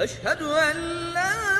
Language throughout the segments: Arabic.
أشهد أن لا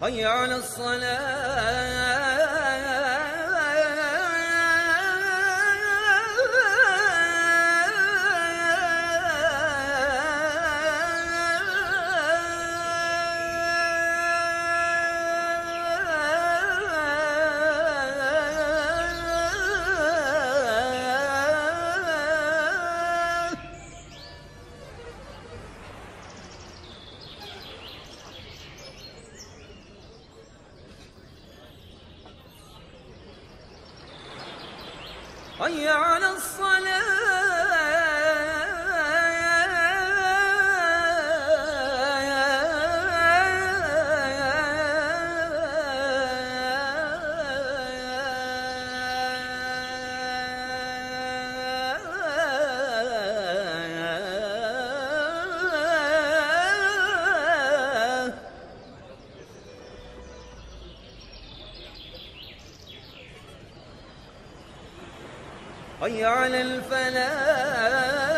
حي على الصلاة. حي على الصلاة. حي على الفلاح.